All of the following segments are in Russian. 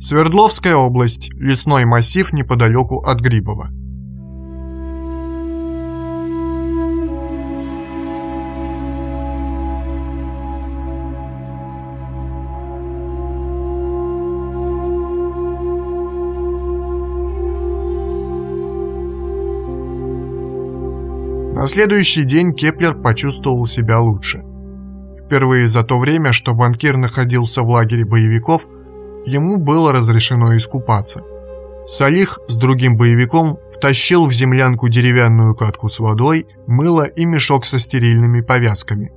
Свердловская область, лесной массив неподалеку от Грибова. На следующий день Кеплер почувствовал себя лучше. Впервые за то время, что банкир находился в лагере боевиков, ему было разрешено искупаться. Салих с другим боевиком втащил в землянку деревянную катку с водой, мыло и мешок со стерильными повязками.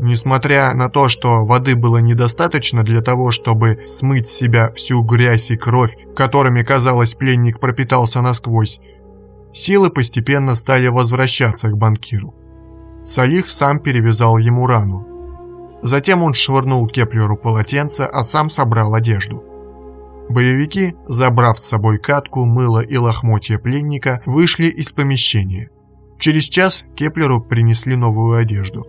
Несмотря на то, что воды было недостаточно для того, чтобы смыть с себя всю грязь и кровь, которыми, казалось, пленник пропитался насквозь, Силы постепенно стали возвращаться к банкиру. Салих сам перевязал ему рану. Затем он швырнул Кеплеру полотенце, а сам собрал одежду. Боевики, забрав с собой кадку, мыло и лохмотья пленника, вышли из помещения. Через час Кеплеру принесли новую одежду.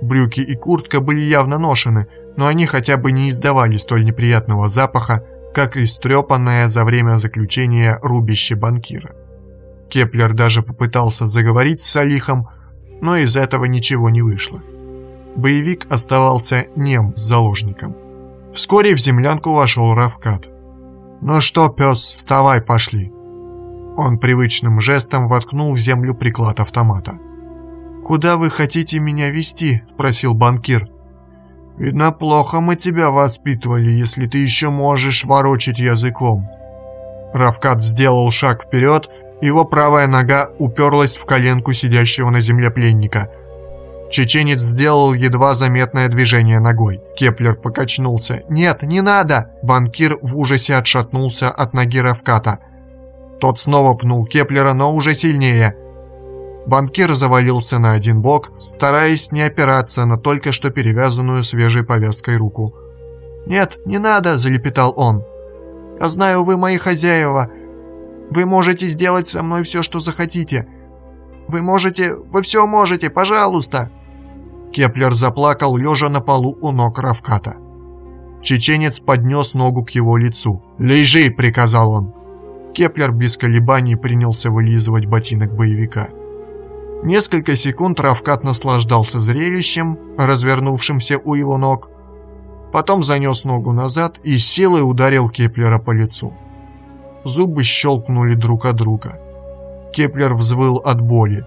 Брюки и куртка были явно ношены, но они хотя бы не издавали столь неприятного запаха, как истрепанное за время заключения рубище банкира. Кеплер даже попытался заговорить с Салихом, но из этого ничего не вышло. Боевик оставался нем с заложником. Вскоре в землянку вошел Равкат. «Ну что, пес, вставай, пошли!» Он привычным жестом воткнул в землю приклад автомата. «Куда вы хотите меня вести?» – спросил банкир. «Видно, плохо мы тебя воспитывали, если ты еще можешь ворочать языком». Равкат сделал шаг вперед его правая нога уперлась в коленку сидящего на земле пленника. Чеченец сделал едва заметное движение ногой. Кеплер покачнулся. «Нет, не надо!» Банкир в ужасе отшатнулся от ноги Равката. Тот снова пнул Кеплера, но уже сильнее. Банкир завалился на один бок, стараясь не опираться на только что перевязанную свежей повязкой руку. «Нет, не надо!» – залепетал он. «Я знаю, вы мои хозяева. Вы можете сделать со мной все, что захотите. Вы можете... Вы все можете, пожалуйста!» Кеплер заплакал, лежа на полу у ног Равката. Чеченец поднес ногу к его лицу. «Лежи!» – приказал он. Кеплер без колебаний принялся вылизывать ботинок боевика. Несколько секунд Равкат наслаждался зрелищем, развернувшимся у его ног. Потом занес ногу назад и с силой ударил Кеплера по лицу. Зубы щелкнули друг о друга. Кеплер взвыл от боли.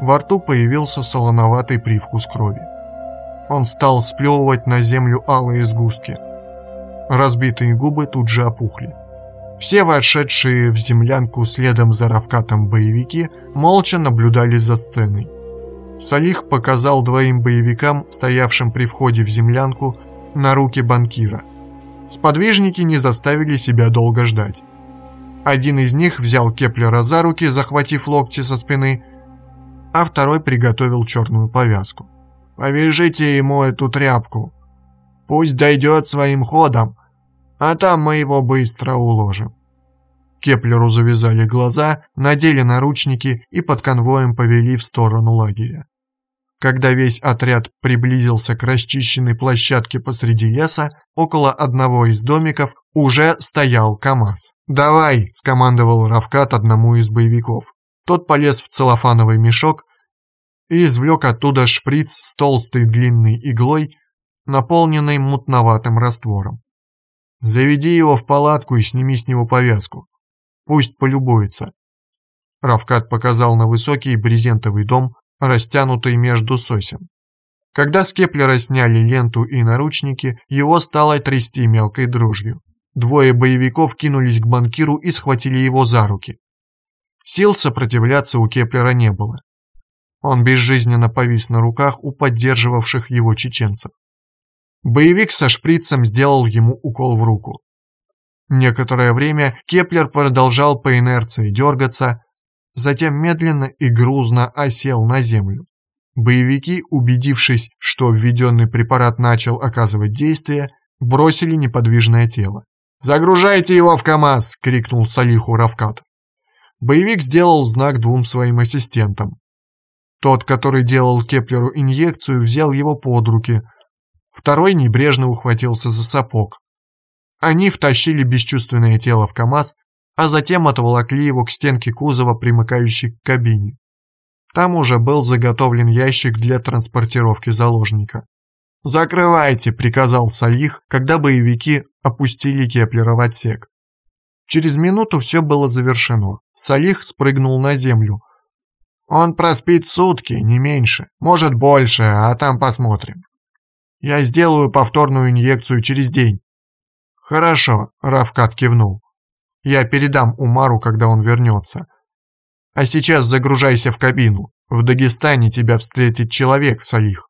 Во рту появился солоноватый привкус крови. Он стал сплевывать на землю алые сгустки. Разбитые губы тут же опухли. Все вошедшие в землянку следом за Равкатом боевики молча наблюдали за сценой. Салих показал двоим боевикам, стоявшим при входе в землянку, на руки банкира. Сподвижники не заставили себя долго ждать. Один из них взял Кеплера за руки, захватив локти со спины, а второй приготовил черную повязку. «Повяжите ему эту тряпку. Пусть дойдет своим ходом, а там мы его быстро уложим». Кеплеру завязали глаза, надели наручники и под конвоем повели в сторону лагеря. Когда весь отряд приблизился к расчищенной площадке посреди леса, около одного из домиков уже стоял КамАЗ. «Давай!» – скомандовал Равкат одному из боевиков. Тот полез в целлофановый мешок и извлек оттуда шприц с толстой длинной иглой, наполненной мутноватым раствором. «Заведи его в палатку и сними с него повязку. Пусть полюбуется». Равкат показал на высокий брезентовый дом, растянутый между сосен. Когда с Кеплера сняли ленту и наручники, его стало трясти мелкой дрожью. Двое боевиков кинулись к банкиру и схватили его за руки. Сил сопротивляться у Кеплера не было. Он безжизненно повис на руках у поддерживавших его чеченцев. Боевик со шприцем сделал ему укол в руку. Некоторое время Кеплер продолжал по инерции дергаться, затем медленно и грузно осел на землю. Боевики, убедившись, что введенный препарат начал оказывать действие, бросили неподвижное тело. «Загружайте его в КАМАЗ!» — крикнул Салиху Равкат. Боевик сделал знак двум своим ассистентам. Тот, который делал Кеплеру инъекцию, взял его под руки. Второй небрежно ухватился за сапог. Они втащили бесчувственное тело в КАМАЗ, а затем отволокли его к стенке кузова, примыкающей к кабине. Там уже был заготовлен ящик для транспортировки заложника. «Закрывайте!» – приказал Салих, когда боевики опустили Кеплера в отсек. Через минуту все было завершено. Салих спрыгнул на землю. «Он проспит сутки, не меньше. Может, больше, а там посмотрим. Я сделаю повторную инъекцию через день». «Хорошо», – Равкат кивнул. «Я передам Умару, когда он вернется. А сейчас загружайся в кабину. В Дагестане тебя встретит человек, Салих.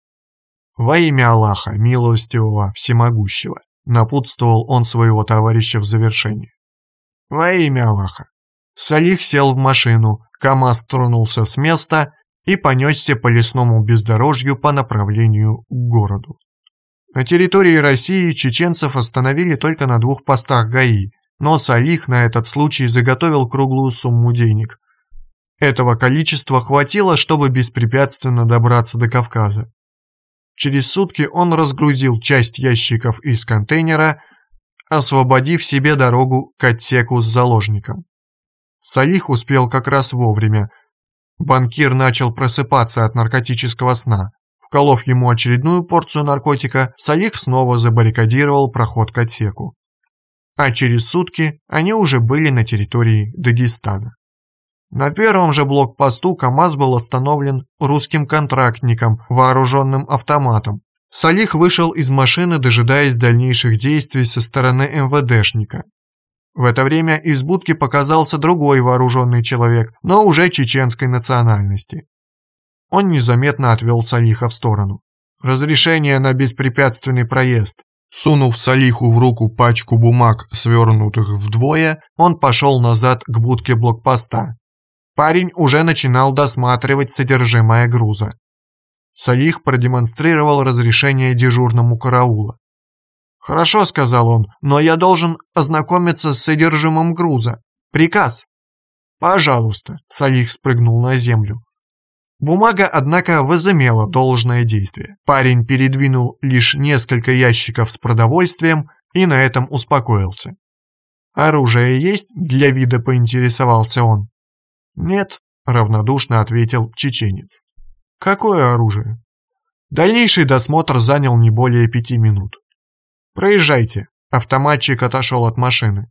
Во имя Аллаха, милостивого, всемогущего, напутствовал он своего товарища в завершении. Во имя Аллаха. Салих сел в машину, КамАЗ тронулся с места и понесся по лесному бездорожью по направлению к городу. На территории России чеченцев остановили только на двух постах ГАИ, но Салих на этот случай заготовил круглую сумму денег, этого количества хватило, чтобы беспрепятственно добраться до Кавказа. Через сутки он разгрузил часть ящиков из контейнера, освободив себе дорогу к отсеку с заложником. Салих успел как раз вовремя. Банкир начал просыпаться от наркотического сна. Вколов ему очередную порцию наркотика, Салих снова забаррикадировал проход к отсеку. А через сутки они уже были на территории Дагестана. На первом же блокпосту КАМАЗ был остановлен русским контрактником, вооруженным автоматом. Салих вышел из машины, дожидаясь дальнейших действий со стороны МВДшника. В это время из будки показался другой вооруженный человек, но уже чеченской национальности. Он незаметно отвел Салиха в сторону. «Разрешение на беспрепятственный проезд». Сунув Салиху в руку пачку бумаг, свернутых вдвое, он пошел назад к будке блокпоста. Парень уже начинал досматривать содержимое груза. Салих продемонстрировал разрешение дежурному караула. «Хорошо», — сказал он, — «но я должен ознакомиться с содержимым груза. Приказ». «Пожалуйста», — Салих спрыгнул на землю. Бумага, однако, возымела должное действие. Парень передвинул лишь несколько ящиков с продовольствием и на этом успокоился. «Оружие есть?» – для вида поинтересовался он. «Нет», – равнодушно ответил чеченец. «Какое оружие?» Дальнейший досмотр занял не более пяти минут. «Проезжайте», – автоматчик отошел от машины.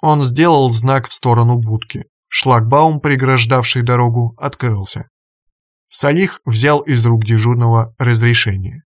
Он сделал знак в сторону будки. Шлагбаум, преграждавший дорогу, открылся. Салих взял из рук дежурного разрешение.